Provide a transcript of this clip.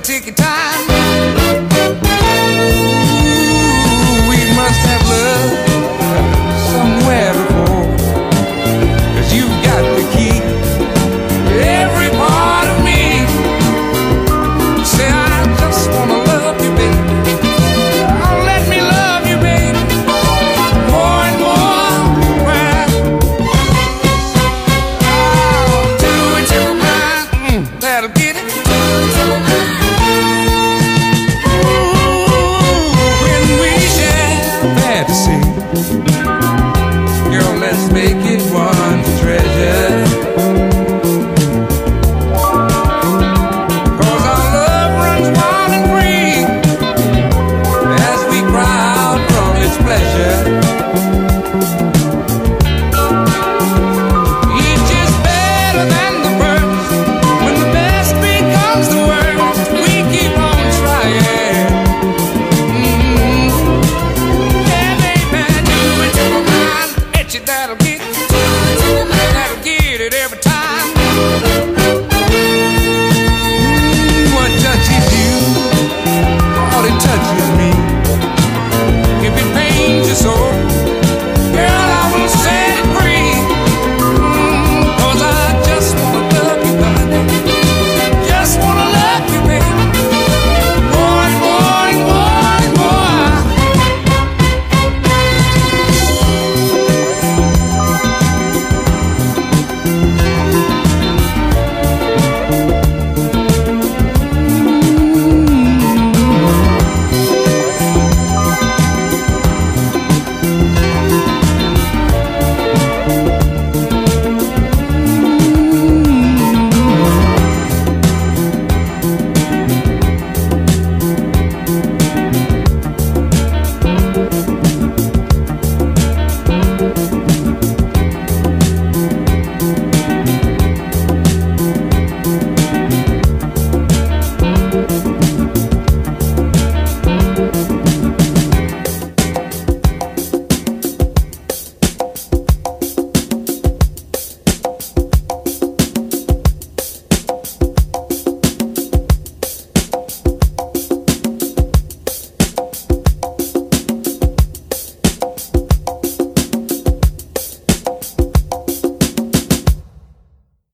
could take your time. Ooh, we must have love somewhere